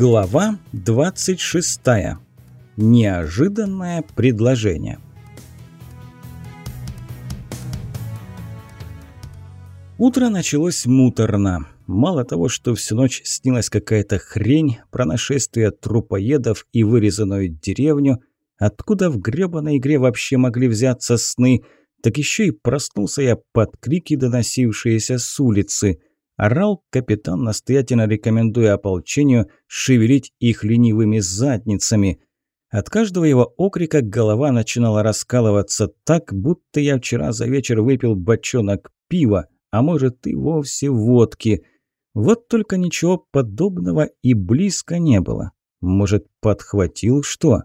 Глава 26. Неожиданное предложение. Утро началось муторно. Мало того, что всю ночь снилась какая-то хрень про нашествие трупоедов и вырезанную деревню, откуда в грёбаной игре вообще могли взяться сны, так еще и проснулся я под крики, доносившиеся с улицы – Орал капитан, настоятельно рекомендуя ополчению шевелить их ленивыми задницами. От каждого его окрика голова начинала раскалываться так, будто я вчера за вечер выпил бочонок пива, а может и вовсе водки. Вот только ничего подобного и близко не было. Может, подхватил что?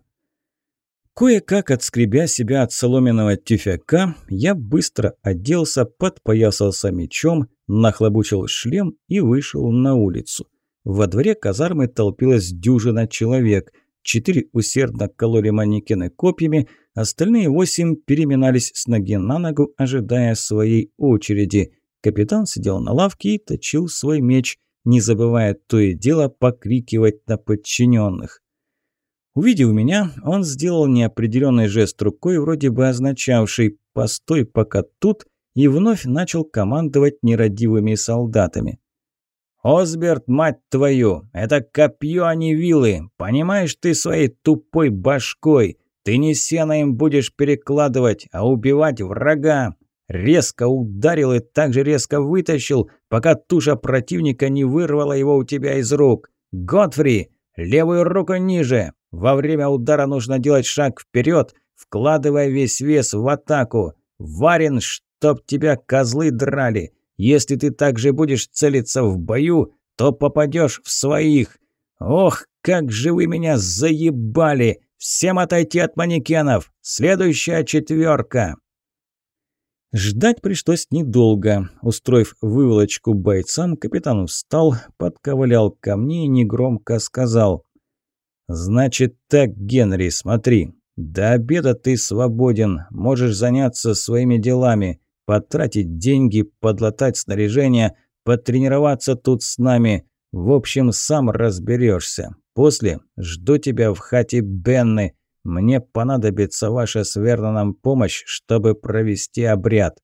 Кое-как отскребя себя от соломенного тюфяка, я быстро оделся, подпоясался мечом, нахлобучил шлем и вышел на улицу. Во дворе казармы толпилась дюжина человек. Четыре усердно кололи манекены копьями, остальные восемь переминались с ноги на ногу, ожидая своей очереди. Капитан сидел на лавке и точил свой меч, не забывая то и дело покрикивать на подчиненных. Увидев меня, он сделал неопределенный жест рукой, вроде бы означавший «постой пока тут», и вновь начал командовать нерадивыми солдатами. «Осберт, мать твою, это копье, а не вилы! Понимаешь ты своей тупой башкой? Ты не сено им будешь перекладывать, а убивать врага!» Резко ударил и так же резко вытащил, пока туша противника не вырвала его у тебя из рук. «Готфри, левую руку ниже, во время удара нужно делать шаг вперед, вкладывая весь вес в атаку. Варен, чтоб тебя козлы драли. Если ты также будешь целиться в бою, то попадешь в своих. Ох, как же вы меня заебали! Всем отойти от манекенов! Следующая четверка!» Ждать пришлось недолго. Устроив выволочку бойцам, капитан встал, подковылял ко мне и негромко сказал «Значит так, Генри, смотри. До обеда ты свободен, можешь заняться своими делами, потратить деньги, подлатать снаряжение, потренироваться тут с нами. В общем, сам разберешься. После жду тебя в хате Бенны. Мне понадобится ваша с Верноном помощь, чтобы провести обряд».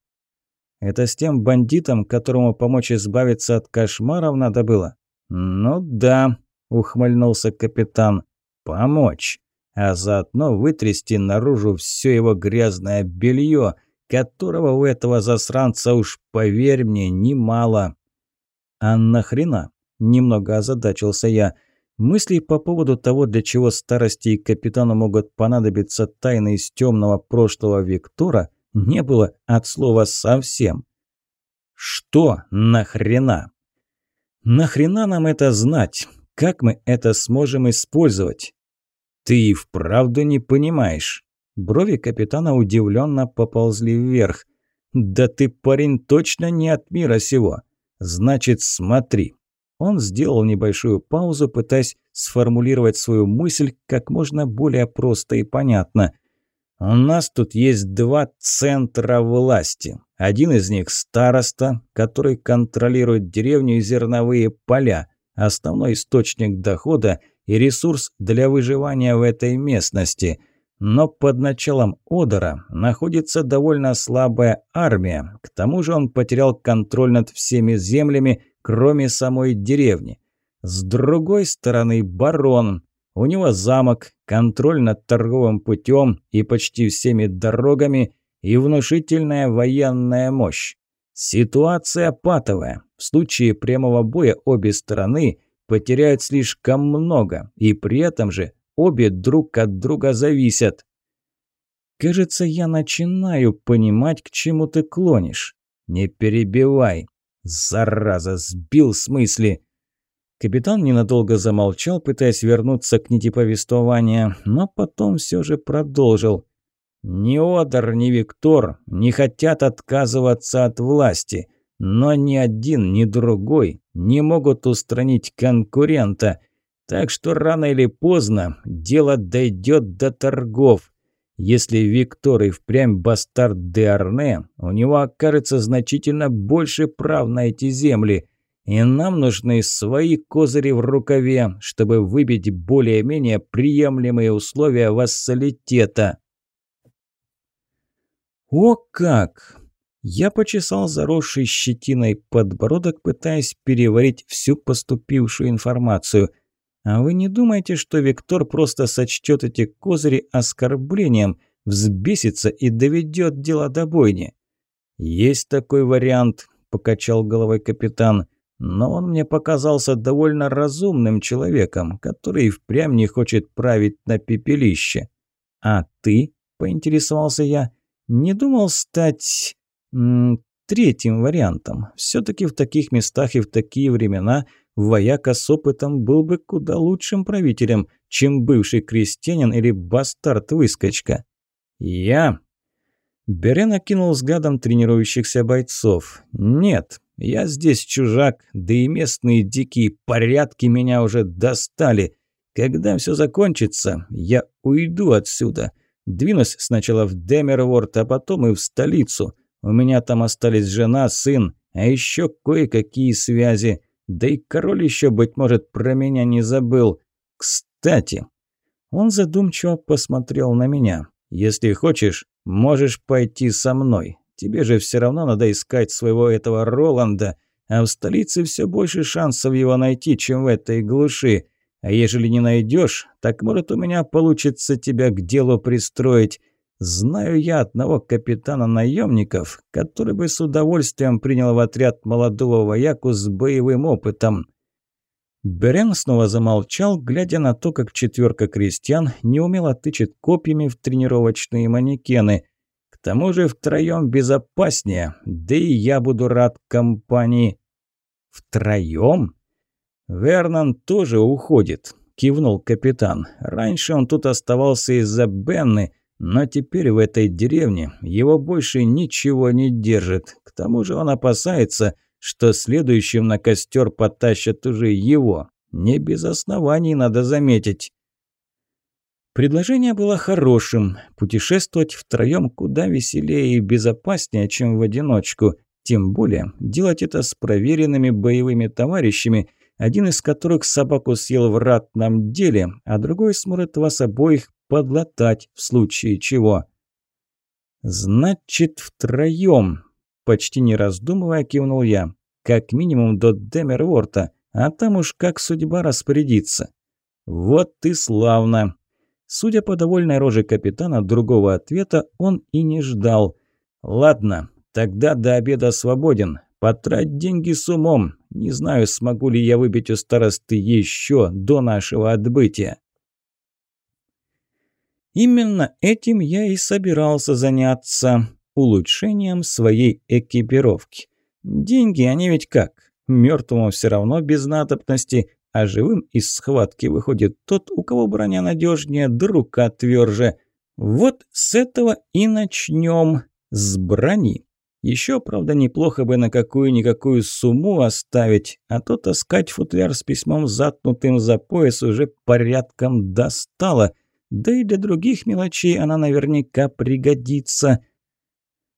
«Это с тем бандитом, которому помочь избавиться от кошмаров надо было?» «Ну да», – ухмыльнулся капитан помочь, а заодно вытрясти наружу все его грязное белье, которого у этого засранца уж, поверь мне, немало. А нахрена? Немного озадачился я. Мыслей по поводу того, для чего старости и капитану могут понадобиться тайны из темного прошлого Виктора, не было от слова совсем. Что нахрена? Нахрена нам это знать? Как мы это сможем использовать? Ты и вправду не понимаешь. Брови капитана удивленно поползли вверх. Да ты, парень, точно не от мира сего. Значит, смотри. Он сделал небольшую паузу, пытаясь сформулировать свою мысль как можно более просто и понятно. У нас тут есть два центра власти. Один из них староста, который контролирует деревню и зерновые поля основной источник дохода и ресурс для выживания в этой местности. Но под началом Одора находится довольно слабая армия. К тому же он потерял контроль над всеми землями, кроме самой деревни. С другой стороны барон. У него замок, контроль над торговым путем и почти всеми дорогами и внушительная военная мощь. Ситуация патовая. В случае прямого боя обе стороны потеряют слишком много, и при этом же обе друг от друга зависят. Кажется, я начинаю понимать, к чему ты клонишь. Не перебивай. Зараза, сбил с мысли. Капитан ненадолго замолчал, пытаясь вернуться к нити повествования, но потом все же продолжил. Ни Одер, ни Виктор не хотят отказываться от власти, но ни один, ни другой не могут устранить конкурента. Так что рано или поздно дело дойдет до торгов. Если Виктор и впрямь бастард де у него окажется значительно больше прав на эти земли. И нам нужны свои козыри в рукаве, чтобы выбить более-менее приемлемые условия вассалитета. О как! Я почесал заросший щетиной подбородок, пытаясь переварить всю поступившую информацию. А вы не думаете, что Виктор просто сочтет эти козыри оскорблением, взбесится и доведет дело до бойни? Есть такой вариант, покачал головой капитан. Но он мне показался довольно разумным человеком, который впрямь не хочет править на пепелище. А ты, поинтересовался я, не думал стать третьим вариантом. Все-таки в таких местах и в такие времена вояка с опытом был бы куда лучшим правителем, чем бывший крестьянин или бастард-выскочка. Я... Берен окинул взглядом тренирующихся бойцов. «Нет, я здесь чужак, да и местные дикие порядки меня уже достали. Когда все закончится, я уйду отсюда. Двинусь сначала в Демерворд, а потом и в столицу. У меня там остались жена, сын, а еще кое-какие связи. Да и король еще, быть может, про меня не забыл. Кстати, он задумчиво посмотрел на меня. Если хочешь, можешь пойти со мной. Тебе же все равно надо искать своего этого Роланда, а в столице все больше шансов его найти, чем в этой глуши. А ежели не найдешь, так может у меня получится тебя к делу пристроить. Знаю я одного капитана наемников, который бы с удовольствием принял в отряд молодого вояку с боевым опытом. Берен снова замолчал, глядя на то, как четверка крестьян неумело тычет копьями в тренировочные манекены. К тому же втроем безопаснее, да и я буду рад компании. Втроем? Вернон тоже уходит, кивнул капитан. Раньше он тут оставался из-за Бенны, но теперь в этой деревне его больше ничего не держит. К тому же он опасается, что следующим на костер потащат уже его. Не без оснований, надо заметить. Предложение было хорошим. Путешествовать втроем куда веселее и безопаснее, чем в одиночку. Тем более, делать это с проверенными боевыми товарищами, один из которых собаку съел в ратном деле, а другой сможет вас обоих подлатать в случае чего. «Значит, втроем», – почти не раздумывая, кивнул я. «Как минимум до Демерворта, а там уж как судьба распорядится». «Вот ты славно!» Судя по довольной роже капитана, другого ответа он и не ждал. «Ладно, тогда до обеда свободен. Потрать деньги с умом. Не знаю, смогу ли я выбить у старосты еще до нашего отбытия». Именно этим я и собирался заняться – улучшением своей экипировки. Деньги, они ведь как? Мертвому все равно без надобности, а живым из схватки выходит тот, у кого броня надежнее, друг тверже. Вот с этого и начнем. С брони. Еще, правда, неплохо бы на какую-никакую сумму оставить, а то таскать футляр с письмом затнутым за пояс уже порядком достало – да и для других мелочей она наверняка пригодится.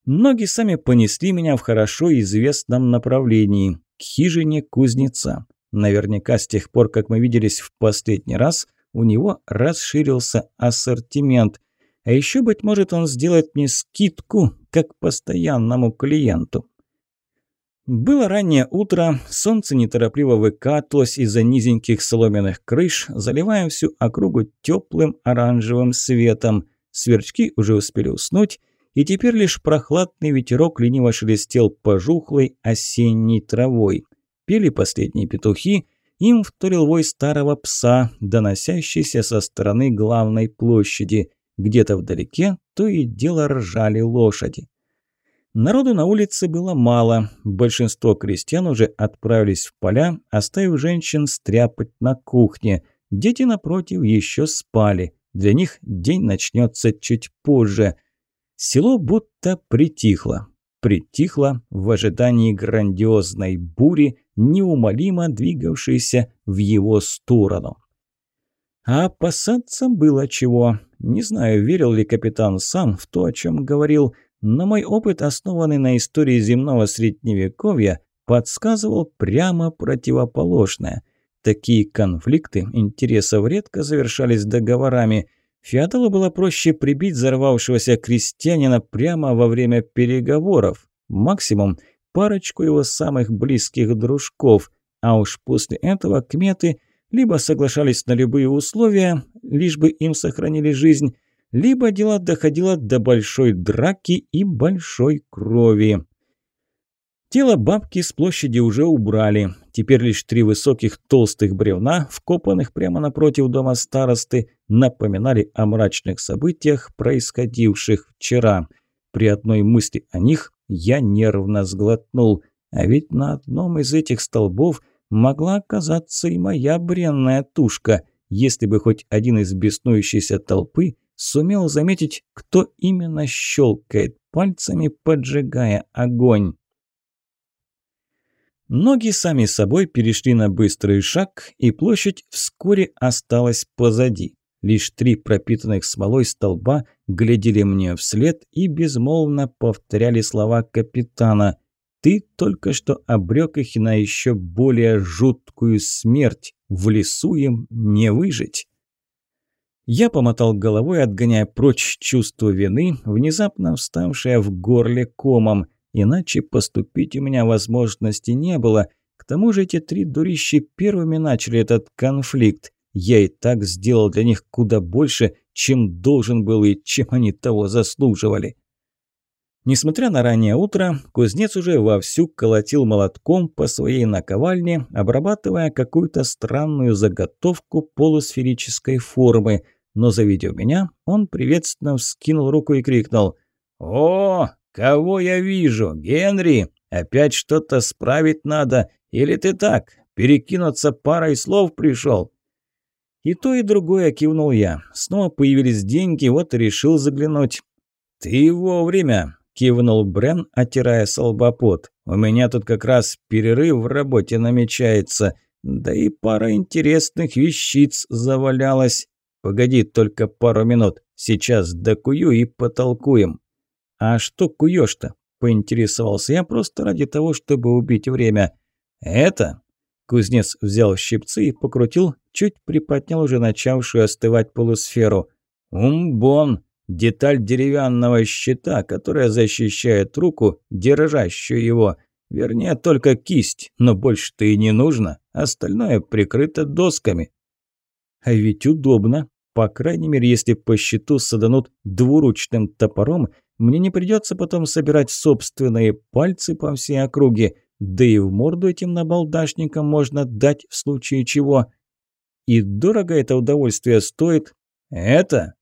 Ноги сами понесли меня в хорошо известном направлении – к хижине кузнеца. Наверняка с тех пор, как мы виделись в последний раз, у него расширился ассортимент. А еще, быть может, он сделает мне скидку, как постоянному клиенту. Было раннее утро, солнце неторопливо выкатывалось из-за низеньких соломенных крыш, заливая всю округу теплым оранжевым светом. Сверчки уже успели уснуть, и теперь лишь прохладный ветерок лениво шелестел пожухлой осенней травой. Пели последние петухи, им вторил вой старого пса, доносящийся со стороны главной площади. Где-то вдалеке то и дело ржали лошади. Народу на улице было мало. Большинство крестьян уже отправились в поля, оставив женщин стряпать на кухне. Дети, напротив, еще спали. Для них день начнется чуть позже. Село будто притихло. Притихло в ожидании грандиозной бури, неумолимо двигавшейся в его сторону. А опасаться было чего. Не знаю, верил ли капитан сам в то, о чем говорил, но мой опыт, основанный на истории земного средневековья, подсказывал прямо противоположное. Такие конфликты интересов редко завершались договорами. Феодалу было проще прибить взорвавшегося крестьянина прямо во время переговоров. Максимум парочку его самых близких дружков. А уж после этого кметы либо соглашались на любые условия, лишь бы им сохранили жизнь, либо дело доходило до большой драки и большой крови. Тело бабки с площади уже убрали. Теперь лишь три высоких толстых бревна, вкопанных прямо напротив дома старосты, напоминали о мрачных событиях, происходивших вчера. При одной мысли о них я нервно сглотнул. А ведь на одном из этих столбов могла оказаться и моя бренная тушка, если бы хоть один из беснующейся толпы сумел заметить, кто именно щелкает пальцами, поджигая огонь. Ноги сами собой перешли на быстрый шаг, и площадь вскоре осталась позади. Лишь три пропитанных смолой столба глядели мне вслед и безмолвно повторяли слова капитана. «Ты только что обрек их на еще более жуткую смерть. В лесу им не выжить». Я помотал головой, отгоняя прочь чувство вины, внезапно вставшее в горле комом. Иначе поступить у меня возможности не было. К тому же эти три дурищи первыми начали этот конфликт. Я и так сделал для них куда больше, чем должен был и чем они того заслуживали. Несмотря на раннее утро, кузнец уже вовсю колотил молотком по своей наковальне, обрабатывая какую-то странную заготовку полусферической формы. Но, завидев меня, он приветственно вскинул руку и крикнул «О, кого я вижу? Генри! Опять что-то справить надо? Или ты так, перекинуться парой слов пришел?» И то, и другое кивнул я. Снова появились деньги, вот и решил заглянуть. «Ты вовремя!» – кивнул Брен, отирая солбопот. «У меня тут как раз перерыв в работе намечается, да и пара интересных вещиц завалялась. Погоди только пару минут, сейчас докую и потолкуем». «А что куешь-то?» – поинтересовался я просто ради того, чтобы убить время. «Это?» Кузнец взял щипцы и покрутил, чуть приподнял уже начавшую остывать полусферу. «Умбон!» Деталь деревянного щита, которая защищает руку, держащую его. Вернее, только кисть, но больше-то и не нужно. Остальное прикрыто досками. А ведь удобно. По крайней мере, если по щиту саданут двуручным топором, мне не придется потом собирать собственные пальцы по всей округе. Да и в морду этим набалдашникам можно дать в случае чего. И дорого это удовольствие стоит. Это?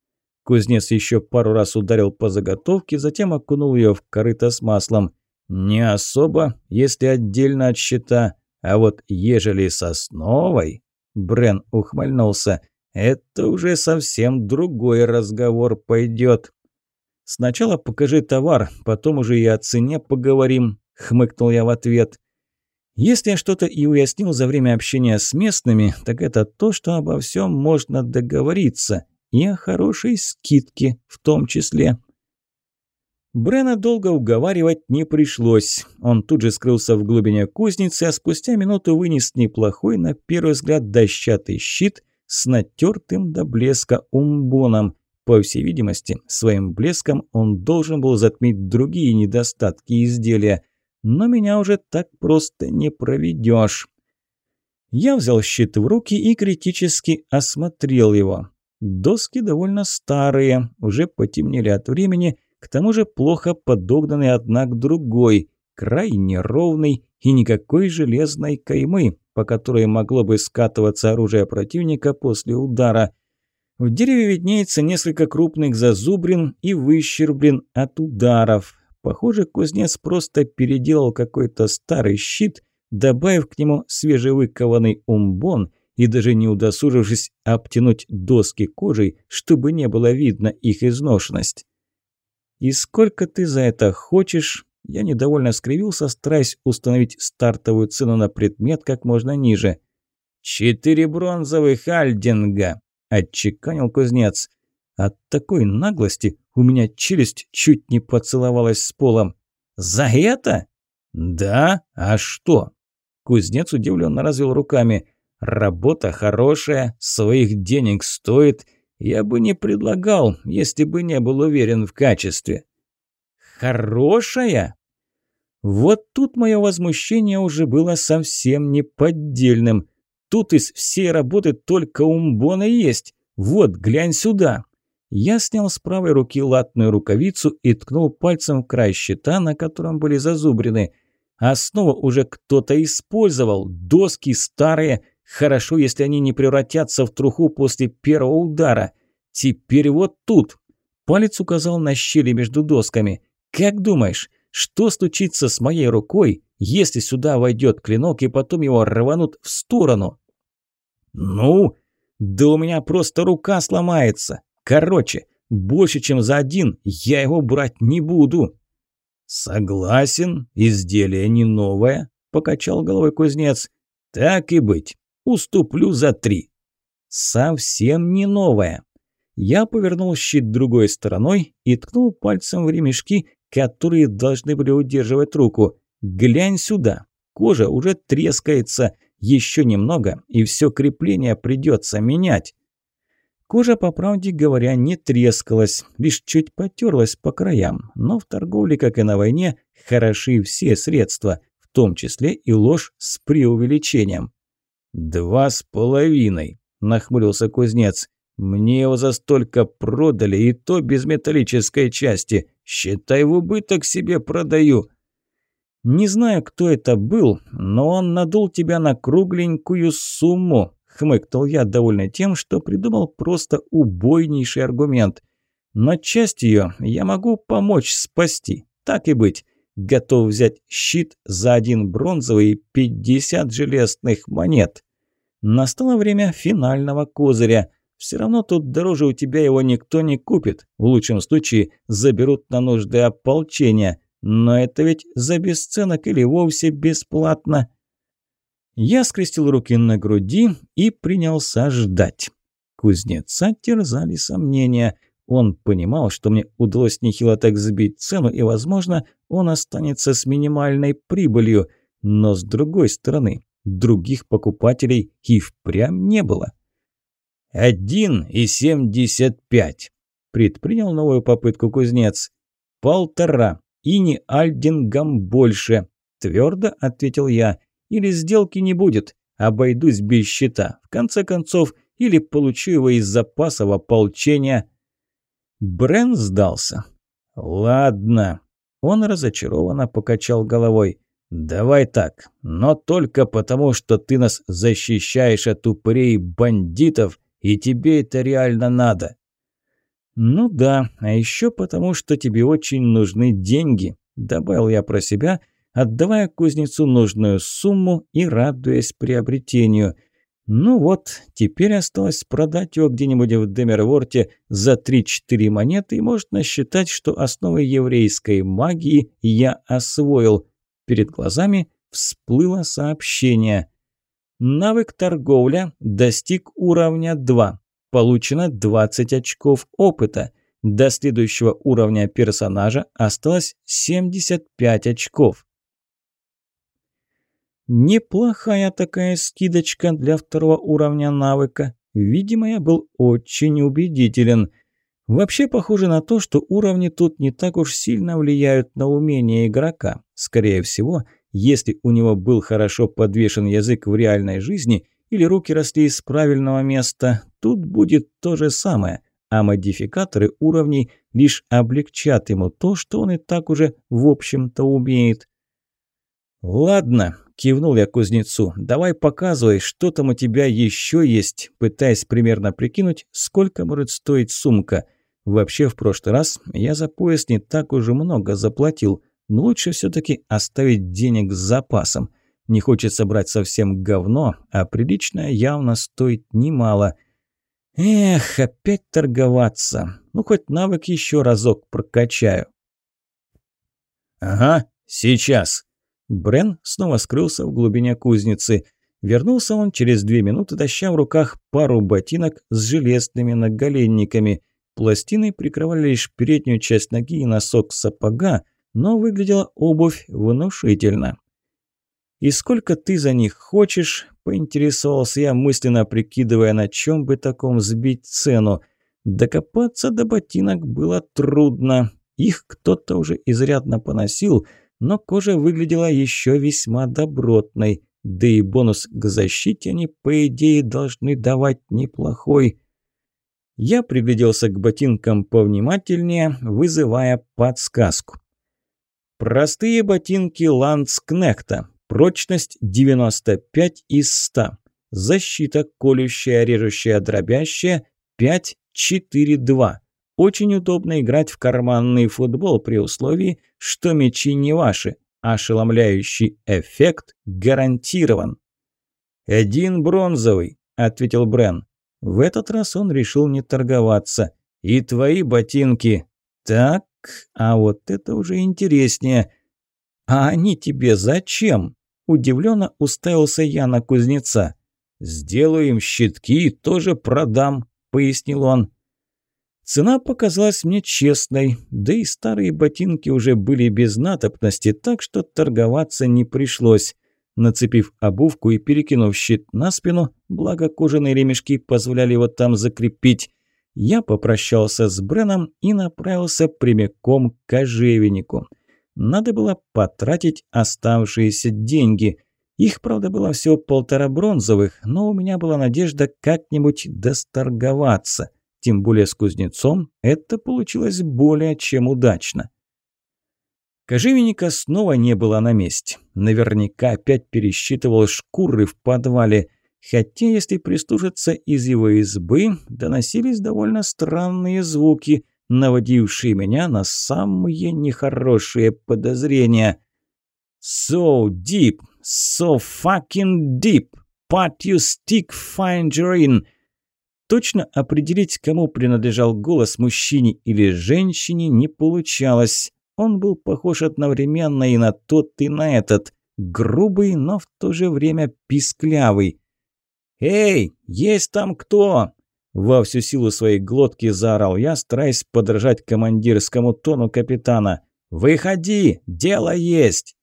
Кузнец еще пару раз ударил по заготовке, затем окунул ее в корыто с маслом. Не особо, если отдельно от щита. А вот ежели сосновой... Брен ухмыльнулся. Это уже совсем другой разговор пойдет. Сначала покажи товар, потом уже и о цене поговорим хмыкнул я в ответ. Если я что-то и уяснил за время общения с местными, так это то, что обо всем можно договориться, и о хорошей скидке в том числе. Брена долго уговаривать не пришлось. Он тут же скрылся в глубине кузницы, а спустя минуту вынес неплохой, на первый взгляд, дощатый щит с натертым до блеска умбоном. По всей видимости, своим блеском он должен был затмить другие недостатки изделия но меня уже так просто не проведешь. Я взял щит в руки и критически осмотрел его. Доски довольно старые, уже потемнели от времени, к тому же плохо подогнаны одна к другой, край неровный и никакой железной каймы, по которой могло бы скатываться оружие противника после удара. В дереве виднеется несколько крупных зазубрин и выщерблин от ударов. Похоже, кузнец просто переделал какой-то старый щит, добавив к нему свежевыкованный умбон и даже не удосужившись обтянуть доски кожей, чтобы не было видно их изношенность. «И сколько ты за это хочешь?» Я недовольно скривился, стараясь установить стартовую цену на предмет как можно ниже. «Четыре бронзовых альдинга!» – отчеканил кузнец. От такой наглости у меня челюсть чуть не поцеловалась с полом. «За это?» «Да? А что?» Кузнец удивленно развел руками. «Работа хорошая, своих денег стоит. Я бы не предлагал, если бы не был уверен в качестве». «Хорошая?» Вот тут мое возмущение уже было совсем неподдельным. Тут из всей работы только умбона есть. Вот, глянь сюда. Я снял с правой руки латную рукавицу и ткнул пальцем в край щита, на котором были зазубрены. Основу уже кто-то использовал. Доски старые. Хорошо, если они не превратятся в труху после первого удара. Теперь вот тут. Палец указал на щели между досками. Как думаешь, что случится с моей рукой, если сюда войдет клинок и потом его рванут в сторону? Ну, да у меня просто рука сломается. Короче, больше, чем за один, я его брать не буду. Согласен, изделие не новое, покачал головой кузнец. Так и быть, уступлю за три. Совсем не новое. Я повернул щит другой стороной и ткнул пальцем в ремешки, которые должны были удерживать руку. «Глянь сюда! Кожа уже трескается. Еще немного, и все крепление придется менять». Кожа, по правде говоря, не трескалась, лишь чуть потерлась по краям. Но в торговле, как и на войне, хороши все средства, в том числе и ложь с преувеличением. «Два с половиной», – нахмурился кузнец. «Мне его за столько продали, и то без металлической части. Считай, в убыток себе продаю». «Не знаю, кто это был, но он надул тебя на кругленькую сумму», – хмыкнул я, довольный тем, что придумал просто убойнейший аргумент. «Но часть ее я могу помочь спасти. Так и быть. Готов взять щит за один бронзовый пятьдесят железных монет». Настало время финального козыря – все равно тут дороже у тебя его никто не купит. В лучшем случае заберут на нужды ополчения. Но это ведь за бесценок или вовсе бесплатно. Я скрестил руки на груди и принялся ждать. Кузнеца терзали сомнения. Он понимал, что мне удалось нехило так сбить цену, и, возможно, он останется с минимальной прибылью. Но, с другой стороны, других покупателей и впрямь не было. «Один и семьдесят пять», – предпринял новую попытку кузнец. «Полтора, и не альдингам больше», – твердо ответил я. «Или сделки не будет, обойдусь без счета. В конце концов, или получу его из запасов ополчения». Брен сдался. «Ладно». Он разочарованно покачал головой. «Давай так, но только потому, что ты нас защищаешь от упырей бандитов и тебе это реально надо. Ну да, а еще потому, что тебе очень нужны деньги, добавил я про себя, отдавая кузнецу нужную сумму и радуясь приобретению. Ну вот, теперь осталось продать его где-нибудь в Демерворте за 3-4 монеты, и можно считать, что основы еврейской магии я освоил. Перед глазами всплыло сообщение. Навык торговля достиг уровня 2. Получено 20 очков опыта. До следующего уровня персонажа осталось 75 очков. Неплохая такая скидочка для второго уровня навыка. Видимо, я был очень убедителен. Вообще похоже на то, что уровни тут не так уж сильно влияют на умение игрока. Скорее всего, если у него был хорошо подвешен язык в реальной жизни или руки росли из правильного места, тут будет то же самое, а модификаторы уровней лишь облегчат ему то, что он и так уже в общем-то умеет. «Ладно», – кивнул я кузнецу, – «давай показывай, что там у тебя еще есть», пытаясь примерно прикинуть, сколько может стоить сумка. Вообще, в прошлый раз я за пояс не так уже много заплатил – но лучше все-таки оставить денег с запасом. Не хочется брать совсем говно, а приличное явно стоит немало. Эх, опять торговаться. Ну, хоть навык еще разок прокачаю. Ага, сейчас. Брен снова скрылся в глубине кузницы. Вернулся он через две минуты, таща в руках пару ботинок с железными наголенниками. Пластины прикрывали лишь переднюю часть ноги и носок сапога, но выглядела обувь внушительно. «И сколько ты за них хочешь?» – поинтересовался я, мысленно прикидывая, на чем бы таком сбить цену. Докопаться до ботинок было трудно. Их кто-то уже изрядно поносил, но кожа выглядела еще весьма добротной. Да и бонус к защите они, по идее, должны давать неплохой. Я пригляделся к ботинкам повнимательнее, вызывая подсказку. Простые ботинки Ландскнехта. Прочность 95 из 100. Защита колющая, режущая, дробящая 5-4-2. Очень удобно играть в карманный футбол при условии, что мячи не ваши. Ошеломляющий эффект гарантирован. «Один бронзовый», – ответил Брен. В этот раз он решил не торговаться. «И твои ботинки». «Так, а вот это уже интереснее». «А они тебе зачем?» Удивленно уставился я на кузнеца. «Сделаю им щитки и тоже продам», – пояснил он. Цена показалась мне честной, да и старые ботинки уже были без натопности, так что торговаться не пришлось. Нацепив обувку и перекинув щит на спину, благо кожаные ремешки позволяли его там закрепить, я попрощался с Бреном и направился прямиком к кожевеннику. Надо было потратить оставшиеся деньги. Их, правда, было всего полтора бронзовых, но у меня была надежда как-нибудь досторговаться – тем более с кузнецом это получилось более чем удачно. Кожевенника снова не было на месте. Наверняка опять пересчитывал шкуры в подвале. Хотя, если прислушаться из его избы, доносились довольно странные звуки, наводившие меня на самые нехорошие подозрения. «So deep, so fucking deep, but you stick finder in», Точно определить, кому принадлежал голос, мужчине или женщине, не получалось. Он был похож одновременно и на тот, и на этот. Грубый, но в то же время писклявый. «Эй, есть там кто?» Во всю силу своей глотки заорал я, стараясь подражать командирскому тону капитана. «Выходи, дело есть!»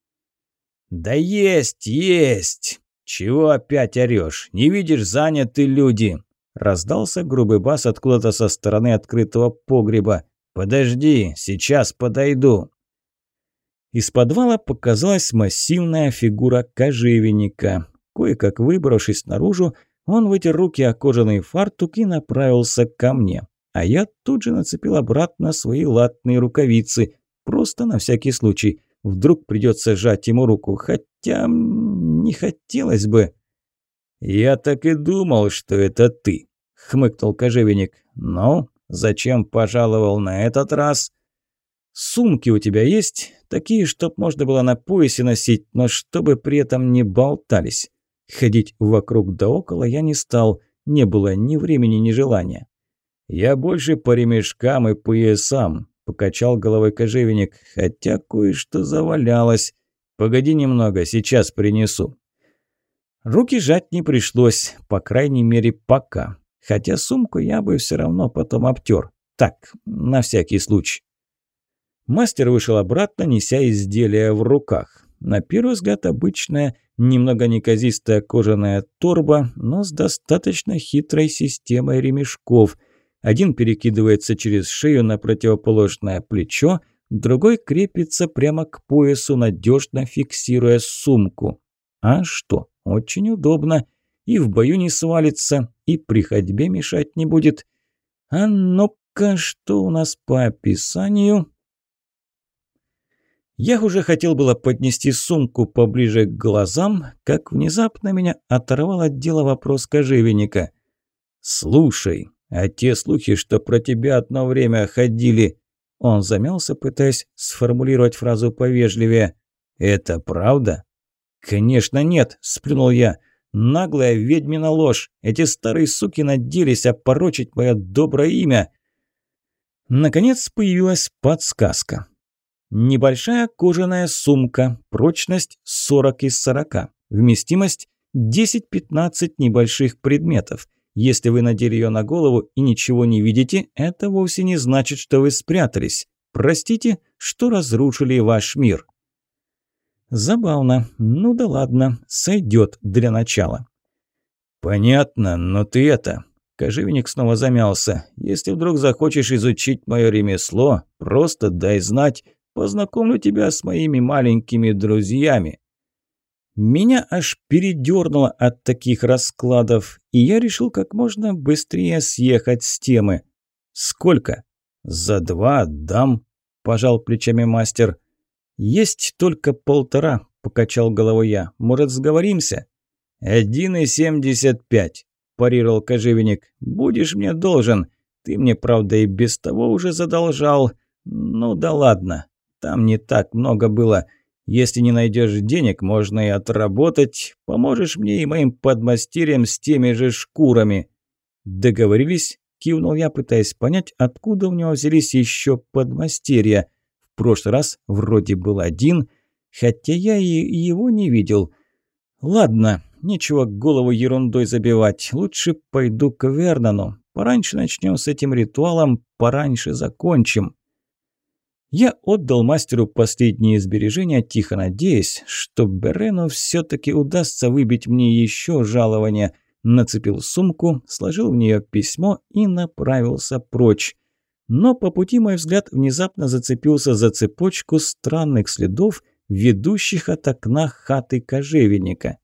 «Да есть, есть! Чего опять орешь? Не видишь, заняты люди!» Раздался грубый бас откуда-то со стороны открытого погреба. «Подожди, сейчас подойду». Из подвала показалась массивная фигура кожевенника. Кое-как выбравшись наружу, он вытер руки о кожаный фартук и направился ко мне. А я тут же нацепил обратно свои латные рукавицы, просто на всякий случай. Вдруг придется сжать ему руку, хотя не хотелось бы. «Я так и думал, что это ты», хмыкнул кожевенник. «Ну, зачем пожаловал на этот раз?» «Сумки у тебя есть? Такие, чтоб можно было на поясе носить, но чтобы при этом не болтались. Ходить вокруг да около я не стал, не было ни времени, ни желания». «Я больше по ремешкам и поясам», – покачал головой кожевенник, хотя кое-что завалялось. «Погоди немного, сейчас принесу». Руки жать не пришлось, по крайней мере, пока. Хотя сумку я бы все равно потом обтер. Так, на всякий случай. Мастер вышел обратно, неся изделие в руках. На первый взгляд обычная, немного неказистая кожаная торба, но с достаточно хитрой системой ремешков. Один перекидывается через шею на противоположное плечо, другой крепится прямо к поясу, надежно фиксируя сумку. А что, очень удобно и в бою не свалится, и при ходьбе мешать не будет. А ну-ка, что у нас по описанию? Я уже хотел было поднести сумку поближе к глазам, как внезапно меня оторвал от дела вопрос кожевенника. «Слушай, а те слухи, что про тебя одно время ходили...» Он замялся, пытаясь сформулировать фразу повежливее. «Это правда?» «Конечно нет», – сплюнул я. Наглая ведьмина ложь. Эти старые суки надеялись опорочить мое доброе имя. Наконец появилась подсказка. Небольшая кожаная сумка, прочность 40 из 40, вместимость 10-15 небольших предметов. Если вы надели ее на голову и ничего не видите, это вовсе не значит, что вы спрятались. Простите, что разрушили ваш мир». «Забавно. Ну да ладно, сойдет для начала». «Понятно, но ты это...» Кожевник снова замялся. «Если вдруг захочешь изучить мое ремесло, просто дай знать, познакомлю тебя с моими маленькими друзьями». Меня аж передернуло от таких раскладов, и я решил как можно быстрее съехать с темы. «Сколько?» «За два дам», – пожал плечами мастер. «Есть только полтора», – покачал головой я. «Может, сговоримся?» «Один и семьдесят пять», – парировал кожевенник. «Будешь мне должен. Ты мне, правда, и без того уже задолжал. Ну да ладно, там не так много было». Если не найдешь денег, можно и отработать. Поможешь мне и моим подмастерьям с теми же шкурами». «Договорились?» – кивнул я, пытаясь понять, откуда у него взялись еще подмастерья. Прошлый раз вроде был один, хотя я и его не видел. «Ладно, нечего голову ерундой забивать. Лучше пойду к Вернану. Пораньше начнем с этим ритуалом, пораньше закончим». Я отдал мастеру последние сбережения, тихо надеясь, что Берену все-таки удастся выбить мне еще жалование. Нацепил сумку, сложил в нее письмо и направился прочь. Но по пути мой взгляд внезапно зацепился за цепочку странных следов, ведущих от окна хаты кожевенника.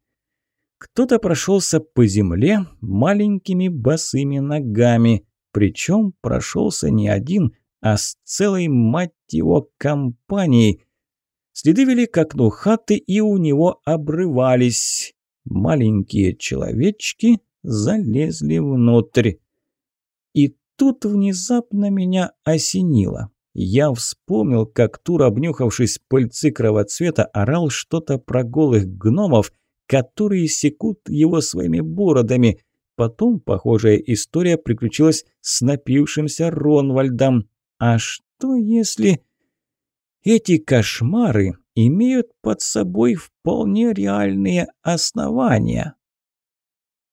Кто-то прошелся по земле маленькими босыми ногами, причем прошелся не один – а с целой, мать его, компанией. Следы вели к окну хаты и у него обрывались. Маленькие человечки залезли внутрь. И тут внезапно меня осенило. Я вспомнил, как Тур, обнюхавшись пыльцы кровоцвета, орал что-то про голых гномов, которые секут его своими бородами. Потом похожая история приключилась с напившимся Ронвальдом. А что если... Эти кошмары имеют под собой вполне реальные основания?